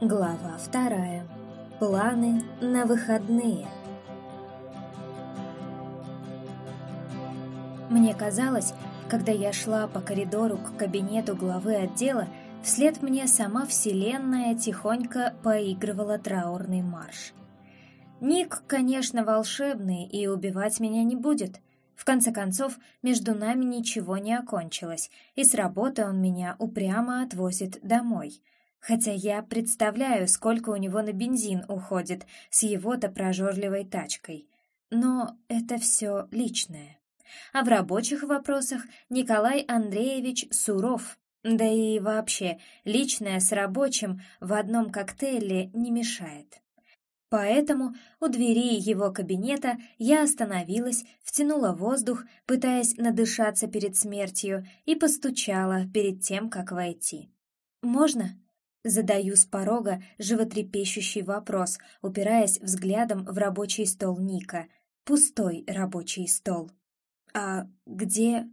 Глава вторая. Планы на выходные. Мне казалось, когда я шла по коридору к кабинету главы отдела, вслед мне сама Вселенная тихонько поигрывала траурный марш. Ник, конечно, волшебный и убивать меня не будет. В конце концов, между нами ничего не окончилось, и с работы он меня упрямо отвозит домой — Хотя я представляю, сколько у него на бензин уходит с его-то прожорливой тачкой. Но это все личное. А в рабочих вопросах Николай Андреевич суров. Да и вообще, личное с рабочим в одном коктейле не мешает. Поэтому у двери его кабинета я остановилась, втянула воздух, пытаясь надышаться перед смертью, и постучала перед тем, как войти. «Можно?» Задаю с порога животрепещущий вопрос, упираясь взглядом в рабочий стол Ника. Пустой рабочий стол. «А где...»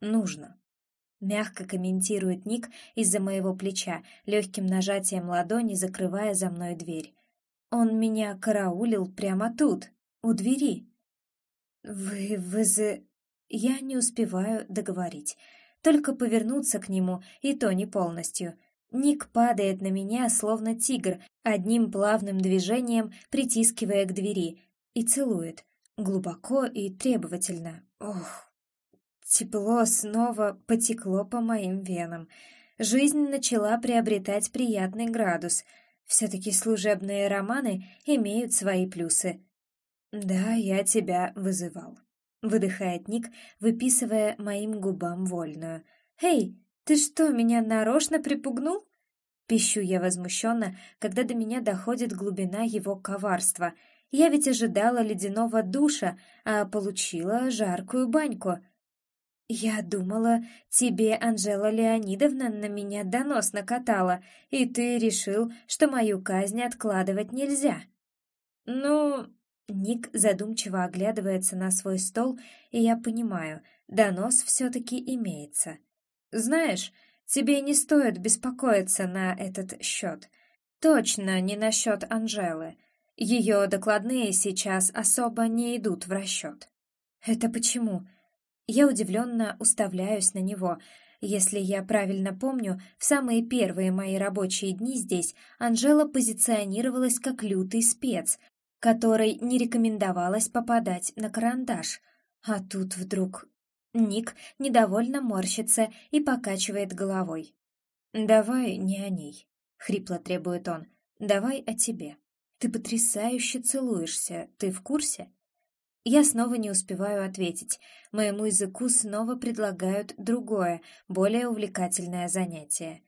«Нужно», — мягко комментирует Ник из-за моего плеча, легким нажатием ладони закрывая за мной дверь. «Он меня караулил прямо тут, у двери». «Вы... вы за...» Я не успеваю договорить. Только повернуться к нему, и то не полностью — Ник падает на меня, словно тигр, одним плавным движением притискивая к двери, и целует, глубоко и требовательно. Ох, тепло снова потекло по моим венам. Жизнь начала приобретать приятный градус. Все-таки служебные романы имеют свои плюсы. «Да, я тебя вызывал», — выдыхает Ник, выписывая моим губам вольную. «Эй, «Ты что, меня нарочно припугнул?» Пищу я возмущенно, когда до меня доходит глубина его коварства. Я ведь ожидала ледяного душа, а получила жаркую баньку. «Я думала, тебе Анжела Леонидовна на меня донос накатала, и ты решил, что мою казнь откладывать нельзя». «Ну...» Ник задумчиво оглядывается на свой стол, и я понимаю, донос все-таки имеется. Знаешь, тебе не стоит беспокоиться на этот счет. Точно не насчет Анжелы. Ее докладные сейчас особо не идут в расчет. Это почему? Я удивленно уставляюсь на него. Если я правильно помню, в самые первые мои рабочие дни здесь Анжела позиционировалась как лютый спец, которой не рекомендовалось попадать на карандаш. А тут вдруг Ник недовольно морщится и покачивает головой. «Давай не о ней», — хрипло требует он. «Давай о тебе. Ты потрясающе целуешься, ты в курсе?» Я снова не успеваю ответить. Моему языку снова предлагают другое, более увлекательное занятие.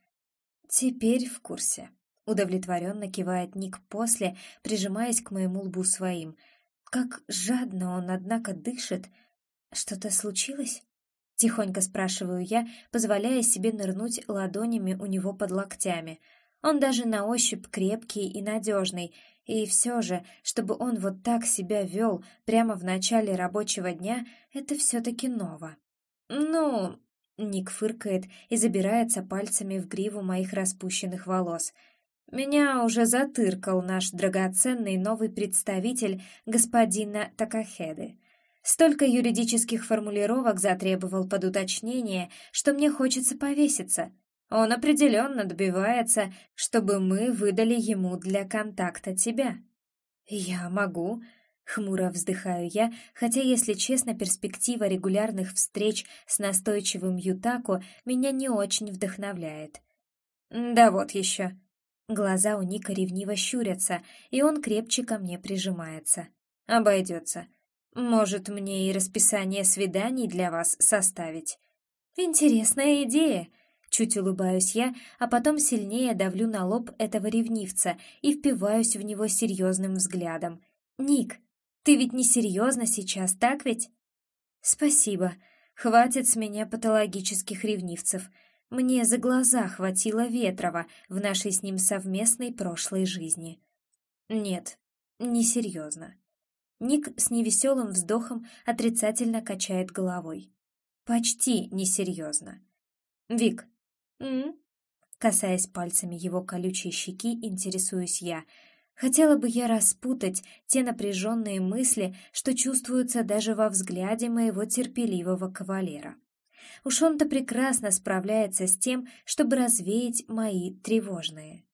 «Теперь в курсе», — удовлетворенно кивает Ник после, прижимаясь к моему лбу своим. Как жадно он, однако, дышит, — «Что-то случилось?» — тихонько спрашиваю я, позволяя себе нырнуть ладонями у него под локтями. Он даже на ощупь крепкий и надежный, и все же, чтобы он вот так себя вел прямо в начале рабочего дня, это все-таки ново. «Ну...» — Ник фыркает и забирается пальцами в гриву моих распущенных волос. «Меня уже затыркал наш драгоценный новый представитель господина Такахеды». Столько юридических формулировок затребовал под уточнение, что мне хочется повеситься. Он определенно добивается, чтобы мы выдали ему для контакта тебя. Я могу, Хмуро вздыхаю я, хотя, если честно, перспектива регулярных встреч с настойчивым Ютаку меня не очень вдохновляет. Да вот еще. Глаза у Ника ревниво щурятся, и он крепче ко мне прижимается. Обойдется. Может, мне и расписание свиданий для вас составить? Интересная идея. Чуть улыбаюсь я, а потом сильнее давлю на лоб этого ревнивца и впиваюсь в него серьезным взглядом. «Ник, ты ведь не серьезно сейчас, так ведь?» «Спасибо. Хватит с меня патологических ревнивцев. Мне за глаза хватило Ветрова в нашей с ним совместной прошлой жизни». «Нет, не серьезно. Ник с невеселым вздохом отрицательно качает головой. Почти несерьезно. «Вик, м, Касаясь пальцами его колючей щеки, интересуюсь я. Хотела бы я распутать те напряженные мысли, что чувствуются даже во взгляде моего терпеливого кавалера. Уж он-то прекрасно справляется с тем, чтобы развеять мои тревожные.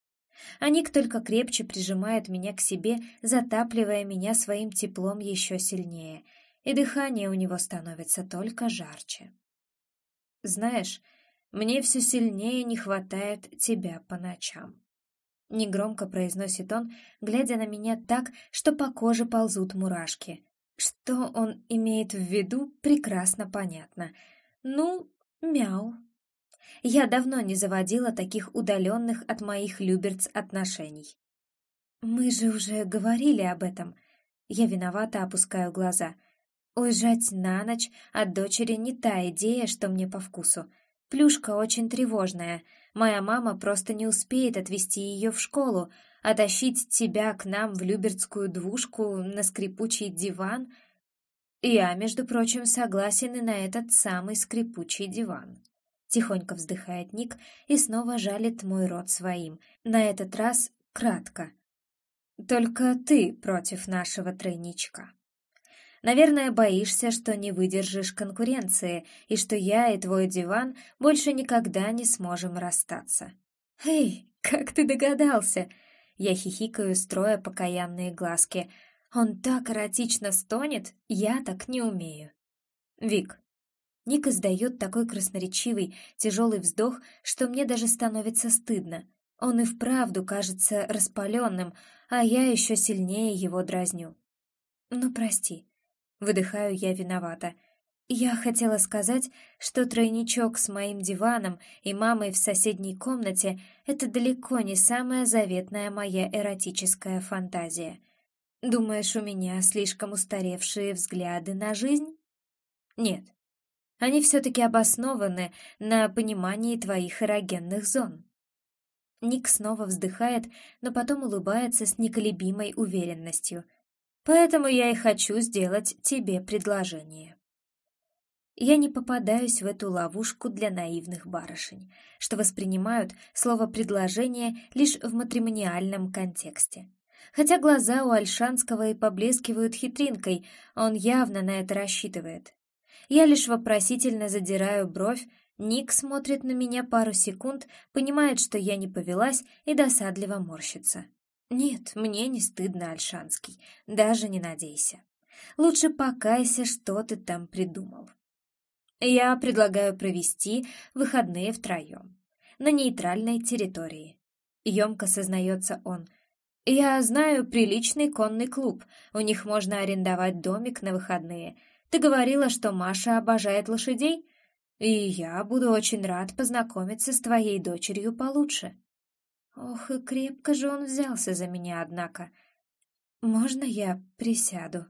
Аник только крепче прижимает меня к себе, затапливая меня своим теплом еще сильнее, и дыхание у него становится только жарче. «Знаешь, мне все сильнее не хватает тебя по ночам». Негромко произносит он, глядя на меня так, что по коже ползут мурашки. Что он имеет в виду, прекрасно понятно. Ну, мяу. Я давно не заводила таких удаленных от моих люберц отношений. Мы же уже говорили об этом. Я виновато опускаю глаза. Уезжать на ночь от дочери не та идея, что мне по вкусу. Плюшка очень тревожная. Моя мама просто не успеет отвезти ее в школу, а тащить тебя к нам в люберцкую двушку на скрипучий диван... Я, между прочим, согласен и на этот самый скрипучий диван. Тихонько вздыхает Ник и снова жалит мой рот своим, на этот раз кратко. Только ты против нашего тройничка. Наверное, боишься, что не выдержишь конкуренции, и что я и твой диван больше никогда не сможем расстаться. Эй, как ты догадался? Я хихикаю, строя покаянные глазки. Он так эротично стонет, я так не умею. Вик, Ник издает такой красноречивый, тяжелый вздох, что мне даже становится стыдно. Он и вправду кажется распаленным, а я еще сильнее его дразню. «Ну, прости», — выдыхаю я виновата. Я хотела сказать, что тройничок с моим диваном и мамой в соседней комнате — это далеко не самая заветная моя эротическая фантазия. Думаешь, у меня слишком устаревшие взгляды на жизнь? Нет, они все-таки обоснованы на понимании твоих эрогенных зон. Ник снова вздыхает, но потом улыбается с неколебимой уверенностью. Поэтому я и хочу сделать тебе предложение. Я не попадаюсь в эту ловушку для наивных барышень, что воспринимают слово «предложение» лишь в матримониальном контексте. Хотя глаза у Альшанского и поблескивают хитринкой, он явно на это рассчитывает. Я лишь вопросительно задираю бровь, Ник смотрит на меня пару секунд, понимает, что я не повелась, и досадливо морщится. Нет, мне не стыдно, Альшанский, даже не надейся. Лучше покайся, что ты там придумал. Я предлагаю провести выходные втроем, на нейтральной территории. Емко сознается он. Я знаю приличный конный клуб, у них можно арендовать домик на выходные — ты говорила, что Маша обожает лошадей, и я буду очень рад познакомиться с твоей дочерью получше. Ох, и крепко же он взялся за меня, однако. Можно я присяду?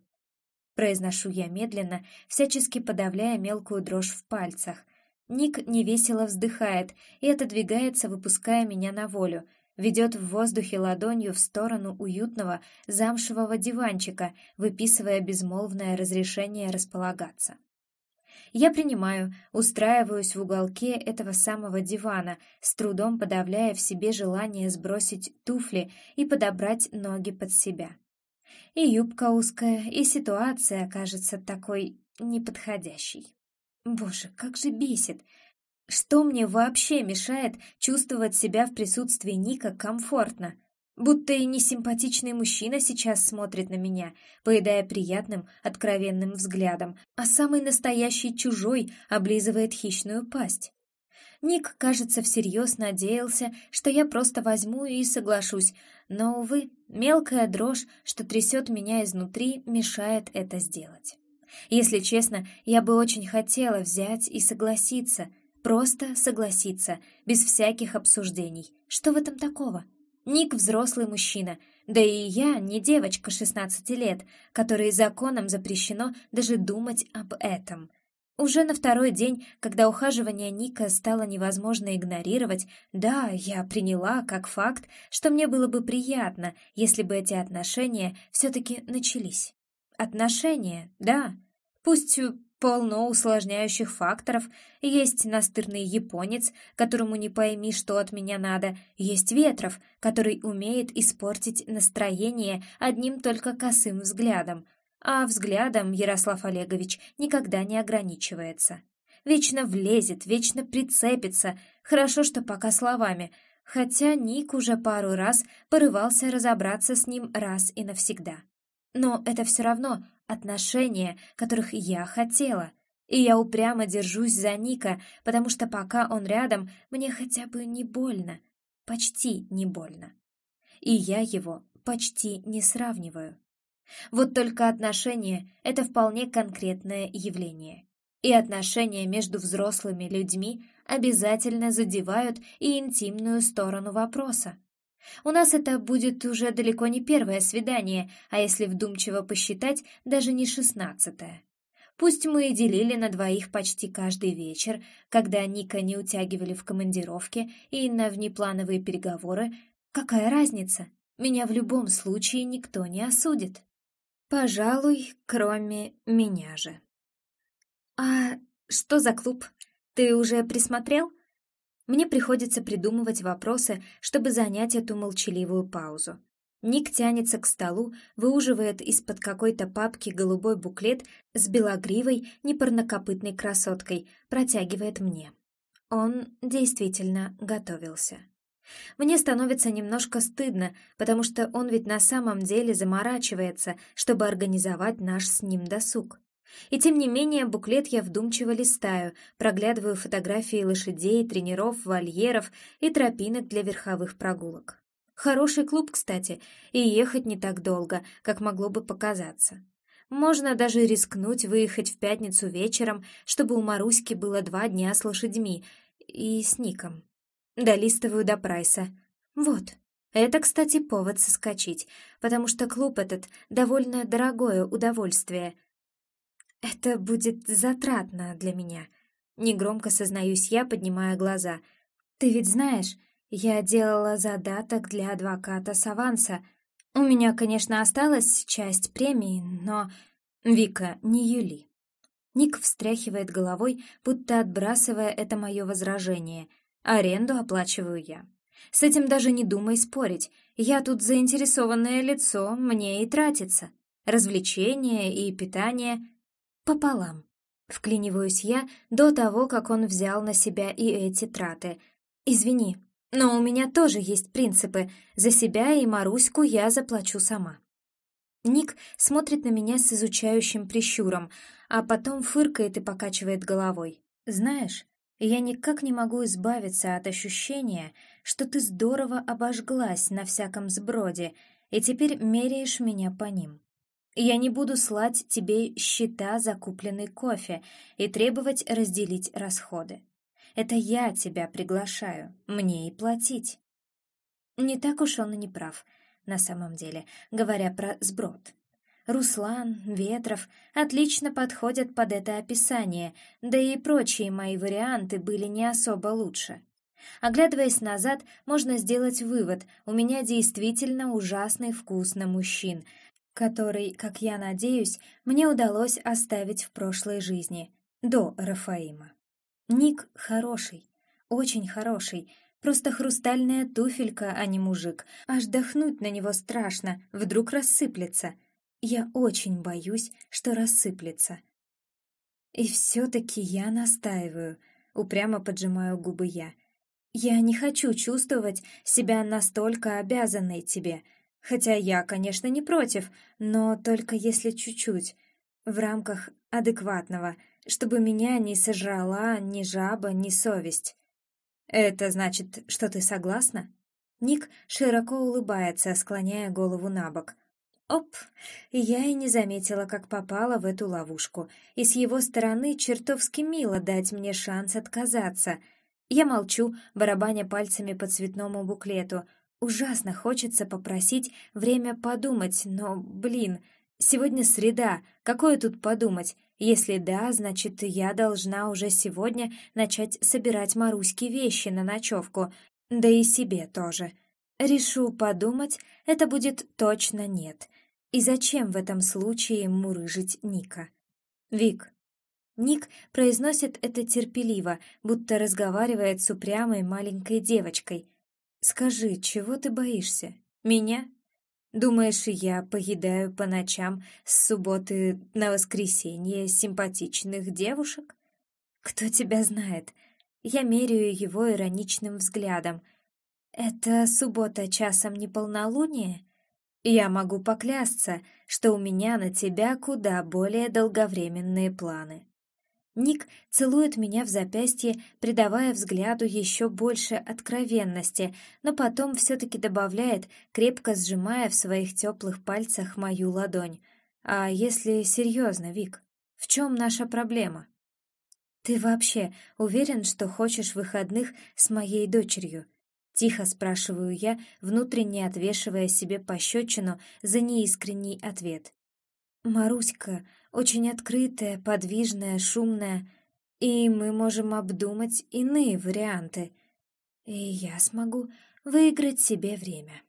Произношу я медленно, всячески подавляя мелкую дрожь в пальцах. Ник невесело вздыхает и отодвигается, выпуская меня на волю — ведет в воздухе ладонью в сторону уютного замшевого диванчика, выписывая безмолвное разрешение располагаться. Я принимаю, устраиваюсь в уголке этого самого дивана, с трудом подавляя в себе желание сбросить туфли и подобрать ноги под себя. И юбка узкая, и ситуация кажется такой неподходящей. Боже, как же бесит! Что мне вообще мешает чувствовать себя в присутствии Ника комфортно? Будто и несимпатичный мужчина сейчас смотрит на меня, поедая приятным, откровенным взглядом, а самый настоящий чужой облизывает хищную пасть. Ник, кажется, всерьез надеялся, что я просто возьму и соглашусь, но, увы, мелкая дрожь, что трясет меня изнутри, мешает это сделать. Если честно, я бы очень хотела взять и согласиться — Просто согласиться, без всяких обсуждений. Что в этом такого? Ник взрослый мужчина, да и я не девочка 16 лет, которой законом запрещено даже думать об этом. Уже на второй день, когда ухаживание Ника стало невозможно игнорировать, да, я приняла как факт, что мне было бы приятно, если бы эти отношения все-таки начались. Отношения, да, пусть полно усложняющих факторов. Есть настырный японец, которому не пойми, что от меня надо. Есть Ветров, который умеет испортить настроение одним только косым взглядом. А взглядом Ярослав Олегович никогда не ограничивается. Вечно влезет, вечно прицепится. Хорошо, что пока словами. Хотя Ник уже пару раз порывался разобраться с ним раз и навсегда. Но это все равно отношения, которых я хотела. И я упрямо держусь за Ника, потому что пока он рядом, мне хотя бы не больно. Почти не больно. И я его почти не сравниваю. Вот только отношения — это вполне конкретное явление. И отношения между взрослыми людьми обязательно задевают и интимную сторону вопроса. У нас это будет уже далеко не первое свидание, а если вдумчиво посчитать, даже не шестнадцатое. Пусть мы и делили на двоих почти каждый вечер, когда Ника не утягивали в командировке и на внеплановые переговоры, какая разница? Меня в любом случае никто не осудит. Пожалуй, кроме меня же. «А что за клуб? Ты уже присмотрел?» Мне приходится придумывать вопросы, чтобы занять эту молчаливую паузу. Ник тянется к столу, выуживает из-под какой-то папки голубой буклет с белогривой, непарнокопытной красоткой, протягивает мне. Он действительно готовился. Мне становится немножко стыдно, потому что он ведь на самом деле заморачивается, чтобы организовать наш с ним досуг. И тем не менее буклет я вдумчиво листаю, проглядываю фотографии лошадей, тренеров, вольеров и тропинок для верховых прогулок. Хороший клуб, кстати, и ехать не так долго, как могло бы показаться. Можно даже рискнуть выехать в пятницу вечером, чтобы у Маруськи было два дня с лошадьми и с Ником. Долистываю до прайса. Вот. Это, кстати, повод соскочить, потому что клуб этот довольно дорогое удовольствие — «Это будет затратно для меня», — негромко сознаюсь я, поднимая глаза. «Ты ведь знаешь, я делала задаток для адвоката с аванса. У меня, конечно, осталась часть премии, но...» «Вика, не юли». Ник встряхивает головой, будто отбрасывая это мое возражение. Аренду оплачиваю я. С этим даже не думай спорить. Я тут заинтересованное лицо, мне и тратится. Развлечения и питание пополам. Вклиниваюсь я до того, как он взял на себя и эти траты. Извини, но у меня тоже есть принципы. За себя и Маруську я заплачу сама. Ник смотрит на меня с изучающим прищуром, а потом фыркает и покачивает головой. «Знаешь, я никак не могу избавиться от ощущения, что ты здорово обожглась на всяком сброде и теперь меряешь меня по ним. Я не буду слать тебе счета за купленный кофе и требовать разделить расходы. Это я тебя приглашаю, мне и платить. Не так уж он и не прав, на самом деле, говоря про сброд. Руслан, Ветров отлично подходят под это описание, да и прочие мои варианты были не особо лучше. Оглядываясь назад, можно сделать вывод, у меня действительно ужасный вкус на мужчин, который, как я надеюсь, мне удалось оставить в прошлой жизни, до Рафаима. Ник хороший, очень хороший, просто хрустальная туфелька, а не мужик. Аж дохнуть на него страшно, вдруг рассыплется. Я очень боюсь, что рассыплется. И все-таки я настаиваю, упрямо поджимаю губы я. Я не хочу чувствовать себя настолько обязанной тебе — Хотя я, конечно, не против, но только если чуть-чуть, в рамках адекватного, чтобы меня не сожрала ни жаба, ни совесть. Это значит, что ты согласна? Ник широко улыбается, склоняя голову на бок. Оп! Я и не заметила, как попала в эту ловушку, и с его стороны чертовски мило дать мне шанс отказаться. Я молчу, барабаня пальцами по цветному буклету — Ужасно хочется попросить время подумать, но, блин, сегодня среда, какое тут подумать? Если да, значит, я должна уже сегодня начать собирать Маруське вещи на ночевку, да и себе тоже. Решу подумать, это будет точно нет. И зачем в этом случае мурыжить Ника? Вик, Ник произносит это терпеливо, будто разговаривает с упрямой маленькой девочкой. «Скажи, чего ты боишься? Меня? Думаешь, я поедаю по ночам с субботы на воскресенье симпатичных девушек? Кто тебя знает?» Я меряю его ироничным взглядом. «Это суббота часом не полнолуние?» Я могу поклясться, что у меня на тебя куда более долговременные планы. Ник целует меня в запястье, придавая взгляду еще больше откровенности, но потом все-таки добавляет, крепко сжимая в своих теплых пальцах мою ладонь. «А если серьезно, Вик, в чем наша проблема?» «Ты вообще уверен, что хочешь выходных с моей дочерью?» Тихо спрашиваю я, внутренне отвешивая себе пощечину за неискренний ответ. Маруська очень открытая, подвижная, шумная, и мы можем обдумать иные варианты. И я смогу выиграть себе время.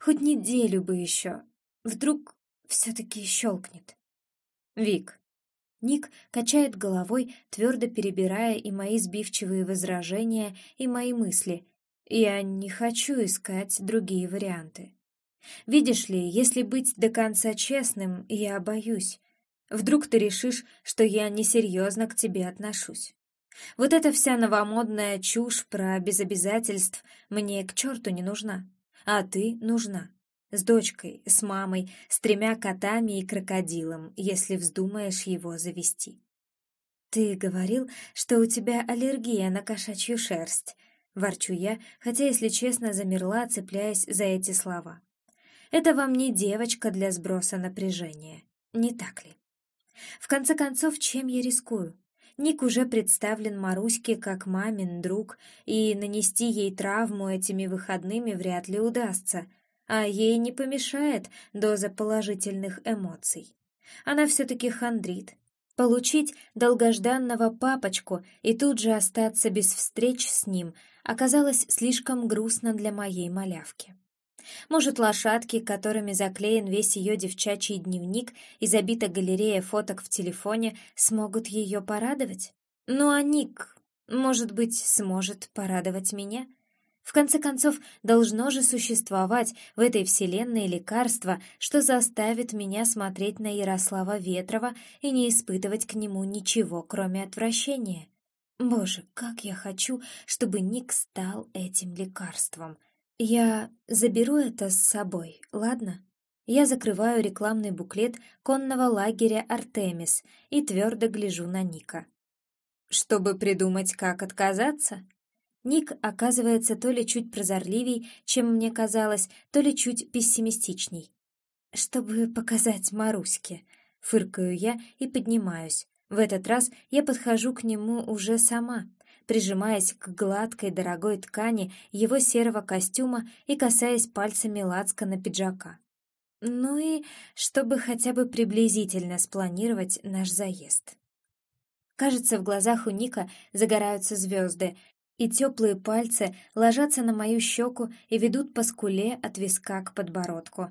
Хоть неделю бы еще. Вдруг все-таки щелкнет. Вик. Ник качает головой, твердо перебирая и мои сбивчивые возражения, и мои мысли. Я не хочу искать другие варианты. Видишь ли, если быть до конца честным, я боюсь. Вдруг ты решишь, что я несерьезно к тебе отношусь. Вот эта вся новомодная чушь про без обязательств мне к черту не нужна. А ты нужна. С дочкой, с мамой, с тремя котами и крокодилом, если вздумаешь его завести. Ты говорил, что у тебя аллергия на кошачью шерсть. Ворчу я, хотя, если честно, замерла, цепляясь за эти слова. Это вам не девочка для сброса напряжения, не так ли? В конце концов, чем я рискую? Ник уже представлен Маруське как мамин друг, и нанести ей травму этими выходными вряд ли удастся, а ей не помешает доза положительных эмоций. Она все-таки хандрит. Получить долгожданного папочку и тут же остаться без встреч с ним оказалось слишком грустно для моей малявки. Может, лошадки, которыми заклеен весь ее девчачий дневник и забита галерея фоток в телефоне, смогут ее порадовать? Ну а Ник, может быть, сможет порадовать меня? В конце концов, должно же существовать в этой вселенной лекарство, что заставит меня смотреть на Ярослава Ветрова и не испытывать к нему ничего, кроме отвращения. Боже, как я хочу, чтобы Ник стал этим лекарством. Я заберу это с собой, ладно? Я закрываю рекламный буклет конного лагеря «Артемис» и твердо гляжу на Ника. Чтобы придумать, как отказаться? Ник оказывается то ли чуть прозорливей, чем мне казалось, то ли чуть пессимистичней. Чтобы показать Маруське, фыркаю я и поднимаюсь. В этот раз я подхожу к нему уже сама, прижимаясь к гладкой дорогой ткани его серого костюма и касаясь пальцами на пиджака. Ну и чтобы хотя бы приблизительно спланировать наш заезд. Кажется, в глазах у Ника загораются звезды, и теплые пальцы ложатся на мою щеку и ведут по скуле от виска к подбородку.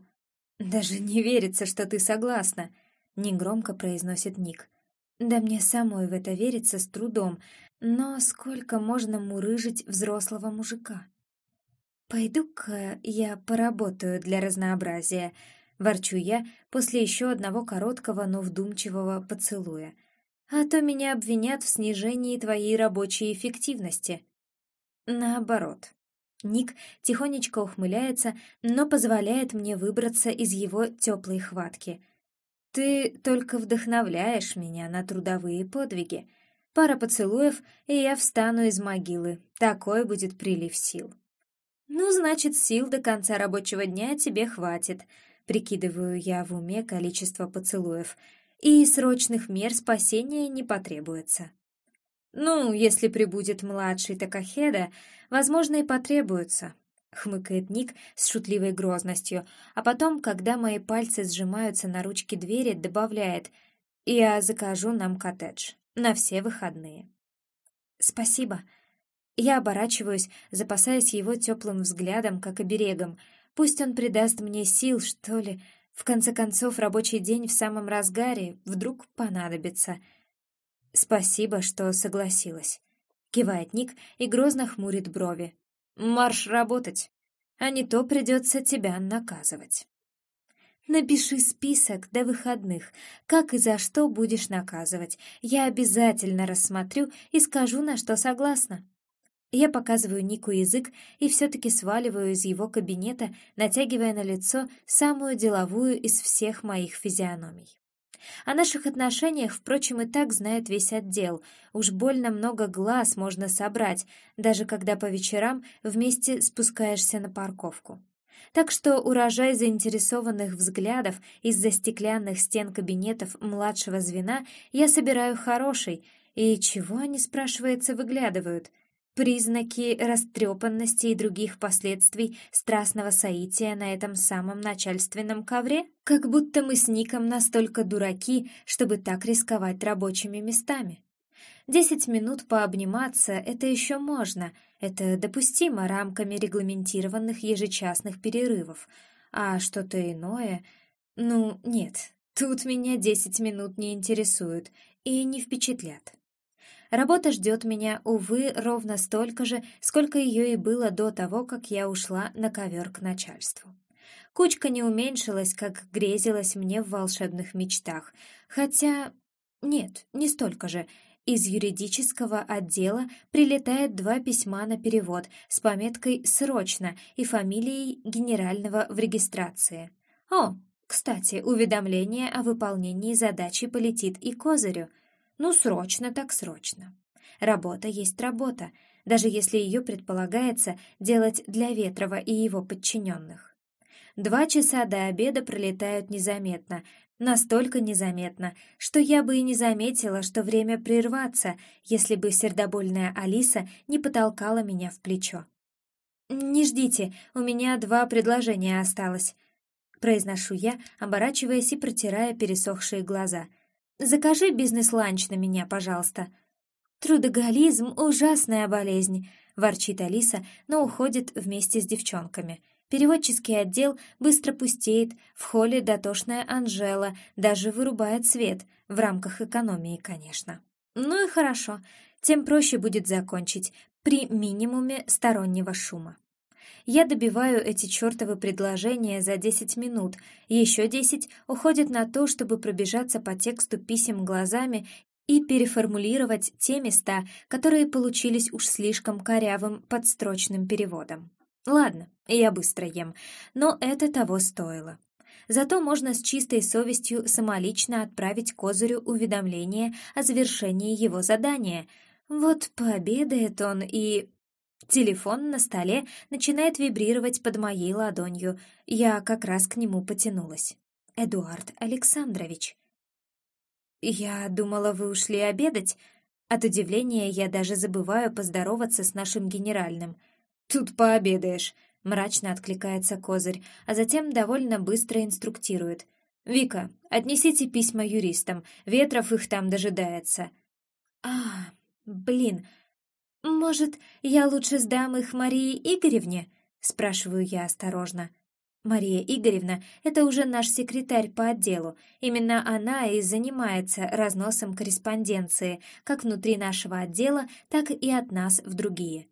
«Даже не верится, что ты согласна», — негромко произносит Ник. «Да мне самой в это верится с трудом, но сколько можно мурыжить взрослого мужика? «Пойду-ка я поработаю для разнообразия», — ворчу я после еще одного короткого, но вдумчивого поцелуя. «А то меня обвинят в снижении твоей рабочей эффективности». Наоборот. Ник тихонечко ухмыляется, но позволяет мне выбраться из его теплой хватки. «Ты только вдохновляешь меня на трудовые подвиги», Пара поцелуев, и я встану из могилы. Такой будет прилив сил. Ну, значит, сил до конца рабочего дня тебе хватит. Прикидываю я в уме количество поцелуев. И срочных мер спасения не потребуется. Ну, если прибудет младший Такахеда, возможно, и потребуется. Хмыкает Ник с шутливой грозностью, а потом, когда мои пальцы сжимаются на ручке двери, добавляет «Я закажу нам коттедж» на все выходные. Спасибо. Я оборачиваюсь, запасаясь его теплым взглядом, как оберегом. Пусть он придаст мне сил, что ли. В конце концов, рабочий день в самом разгаре вдруг понадобится. «Спасибо, что согласилась», — кивает Ник и грозно хмурит брови. «Марш работать, а не то придется тебя наказывать». Напиши список до выходных, как и за что будешь наказывать. Я обязательно рассмотрю и скажу, на что согласна. Я показываю Нику язык и все-таки сваливаю из его кабинета, натягивая на лицо самую деловую из всех моих физиономий. О наших отношениях, впрочем, и так знает весь отдел. Уж больно много глаз можно собрать, даже когда по вечерам вместе спускаешься на парковку. Так что урожай заинтересованных взглядов из-за стеклянных стен кабинетов младшего звена я собираю хороший. И чего они, спрашивается, выглядывают? Признаки растрепанности и других последствий страстного соития на этом самом начальственном ковре? Как будто мы с Ником настолько дураки, чтобы так рисковать рабочими местами. Десять минут пообниматься — это еще можно, это допустимо рамками регламентированных ежечасных перерывов. А что-то иное... Ну, нет, тут меня десять минут не интересуют и не впечатлят. Работа ждет меня, увы, ровно столько же, сколько ее и было до того, как я ушла на ковер к начальству. Кучка не уменьшилась, как грезилась мне в волшебных мечтах. Хотя... Нет, не столько же. Из юридического отдела прилетает два письма на перевод с пометкой «Срочно» и фамилией генерального в регистрации. О, кстати, уведомление о выполнении задачи полетит и Козырю. Ну, срочно так срочно. Работа есть работа, даже если ее предполагается делать для Ветрова и его подчиненных. Два часа до обеда пролетают незаметно, Настолько незаметно, что я бы и не заметила, что время прерваться, если бы сердобольная Алиса не потолкала меня в плечо. «Не ждите, у меня два предложения осталось», — произношу я, оборачиваясь и протирая пересохшие глаза. «Закажи бизнес-ланч на меня, пожалуйста». «Трудоголизм — ужасная болезнь», — ворчит Алиса, но уходит вместе с девчонками — Переводческий отдел быстро пустеет, в холле дотошная Анжела даже вырубает свет, в рамках экономии, конечно. Ну и хорошо, тем проще будет закончить, при минимуме стороннего шума. Я добиваю эти чертовы предложения за 10 минут, еще 10 уходят на то, чтобы пробежаться по тексту писем глазами и переформулировать те места, которые получились уж слишком корявым подстрочным переводом. Ладно, я быстро ем, но это того стоило. Зато можно с чистой совестью самолично отправить Козырю уведомление о завершении его задания. Вот пообедает он и... Телефон на столе начинает вибрировать под моей ладонью. Я как раз к нему потянулась. «Эдуард Александрович». «Я думала, вы ушли обедать». От удивления я даже забываю поздороваться с нашим генеральным — «Тут пообедаешь», — мрачно откликается Козырь, а затем довольно быстро инструктирует. «Вика, отнесите письма юристам, Ветров их там дожидается». «А, блин, может, я лучше сдам их Марии Игоревне?» — спрашиваю я осторожно. Мария Игоревна — это уже наш секретарь по отделу. Именно она и занимается разносом корреспонденции, как внутри нашего отдела, так и от нас в другие.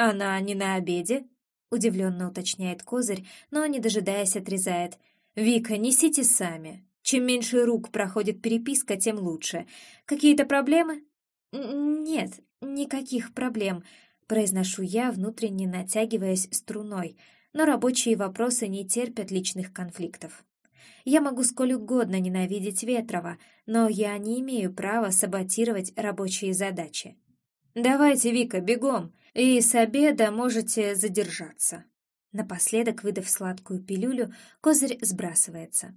«Она не на обеде?» — удивленно уточняет Козырь, но, не дожидаясь, отрезает. «Вика, несите сами. Чем меньше рук проходит переписка, тем лучше. Какие-то проблемы?» «Нет, никаких проблем», — произношу я, внутренне натягиваясь струной, но рабочие вопросы не терпят личных конфликтов. Я могу сколь угодно ненавидеть Ветрова, но я не имею права саботировать рабочие задачи. «Давайте, Вика, бегом, и с обеда можете задержаться». Напоследок, выдав сладкую пилюлю, козырь сбрасывается.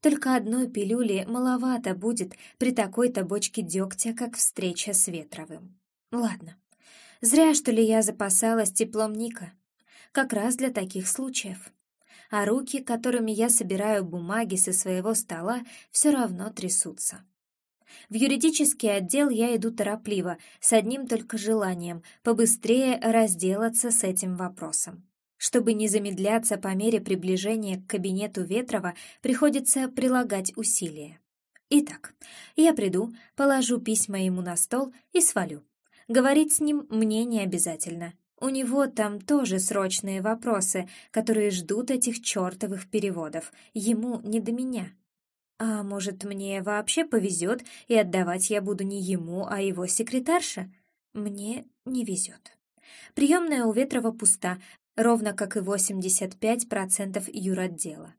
Только одной пилюли маловато будет при такой-то бочке дегтя, как встреча с Ветровым. Ладно, зря, что ли, я запасалась теплом Ника. Как раз для таких случаев. А руки, которыми я собираю бумаги со своего стола, все равно трясутся. В юридический отдел я иду торопливо, с одним только желанием — побыстрее разделаться с этим вопросом. Чтобы не замедляться по мере приближения к кабинету Ветрова, приходится прилагать усилия. Итак, я приду, положу письма ему на стол и свалю. Говорить с ним мне не обязательно. У него там тоже срочные вопросы, которые ждут этих чертовых переводов. Ему не до меня. А может, мне вообще повезет, и отдавать я буду не ему, а его секретарше? Мне не везет. Приемная у Ветрова пуста, ровно как и 85% юротдела.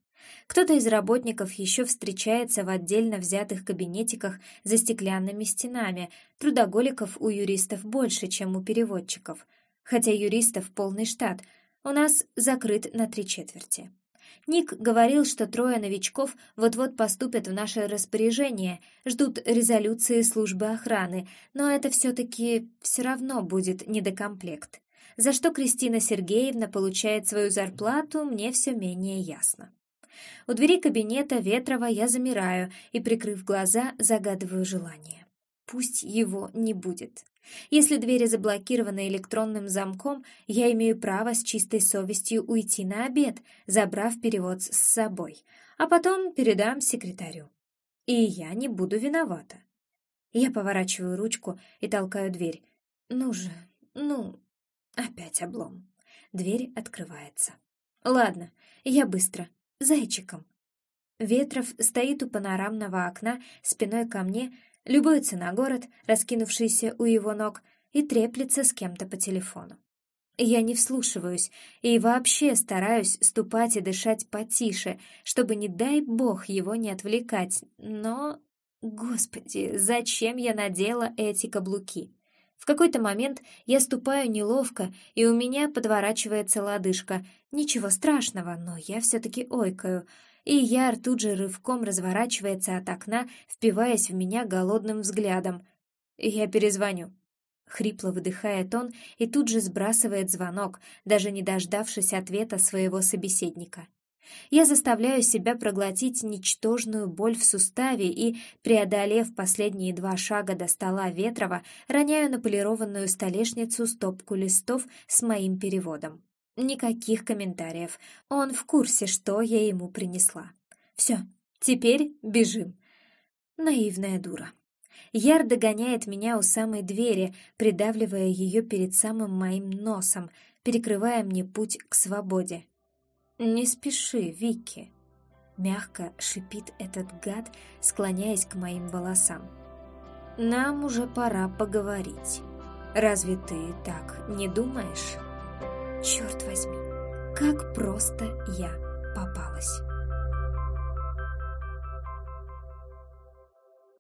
Кто-то из работников еще встречается в отдельно взятых кабинетиках за стеклянными стенами. Трудоголиков у юристов больше, чем у переводчиков. Хотя юристов полный штат. У нас закрыт на три четверти. Ник говорил, что трое новичков вот-вот поступят в наше распоряжение, ждут резолюции службы охраны, но это все-таки все равно будет недокомплект. За что Кристина Сергеевна получает свою зарплату, мне все менее ясно. У двери кабинета Ветрова я замираю и, прикрыв глаза, загадываю желание. Пусть его не будет. Если двери заблокированы электронным замком, я имею право с чистой совестью уйти на обед, забрав перевод с собой, а потом передам секретарю. И я не буду виновата. Я поворачиваю ручку и толкаю дверь. Ну же, ну, опять облом. Дверь открывается. Ладно, я быстро, зайчиком. Ветров стоит у панорамного окна спиной ко мне, любуется на город, раскинувшийся у его ног, и треплется с кем-то по телефону. Я не вслушиваюсь и вообще стараюсь ступать и дышать потише, чтобы, не дай бог, его не отвлекать, но... Господи, зачем я надела эти каблуки? В какой-то момент я ступаю неловко, и у меня подворачивается лодыжка. Ничего страшного, но я все-таки ойкаю. И Яр тут же рывком разворачивается от окна, впиваясь в меня голодным взглядом. Я перезвоню. Хрипло выдыхает он и тут же сбрасывает звонок, даже не дождавшись ответа своего собеседника. Я заставляю себя проглотить ничтожную боль в суставе и, преодолев последние два шага до стола Ветрова, роняю на полированную столешницу стопку листов с моим переводом. Никаких комментариев. Он в курсе, что я ему принесла. Все, теперь бежим. Наивная дура. Яр догоняет меня у самой двери, придавливая ее перед самым моим носом, перекрывая мне путь к свободе. «Не спеши, Вики!» Мягко шипит этот гад, склоняясь к моим волосам. «Нам уже пора поговорить. Разве ты так не думаешь?» Черт возьми, как просто я попалась.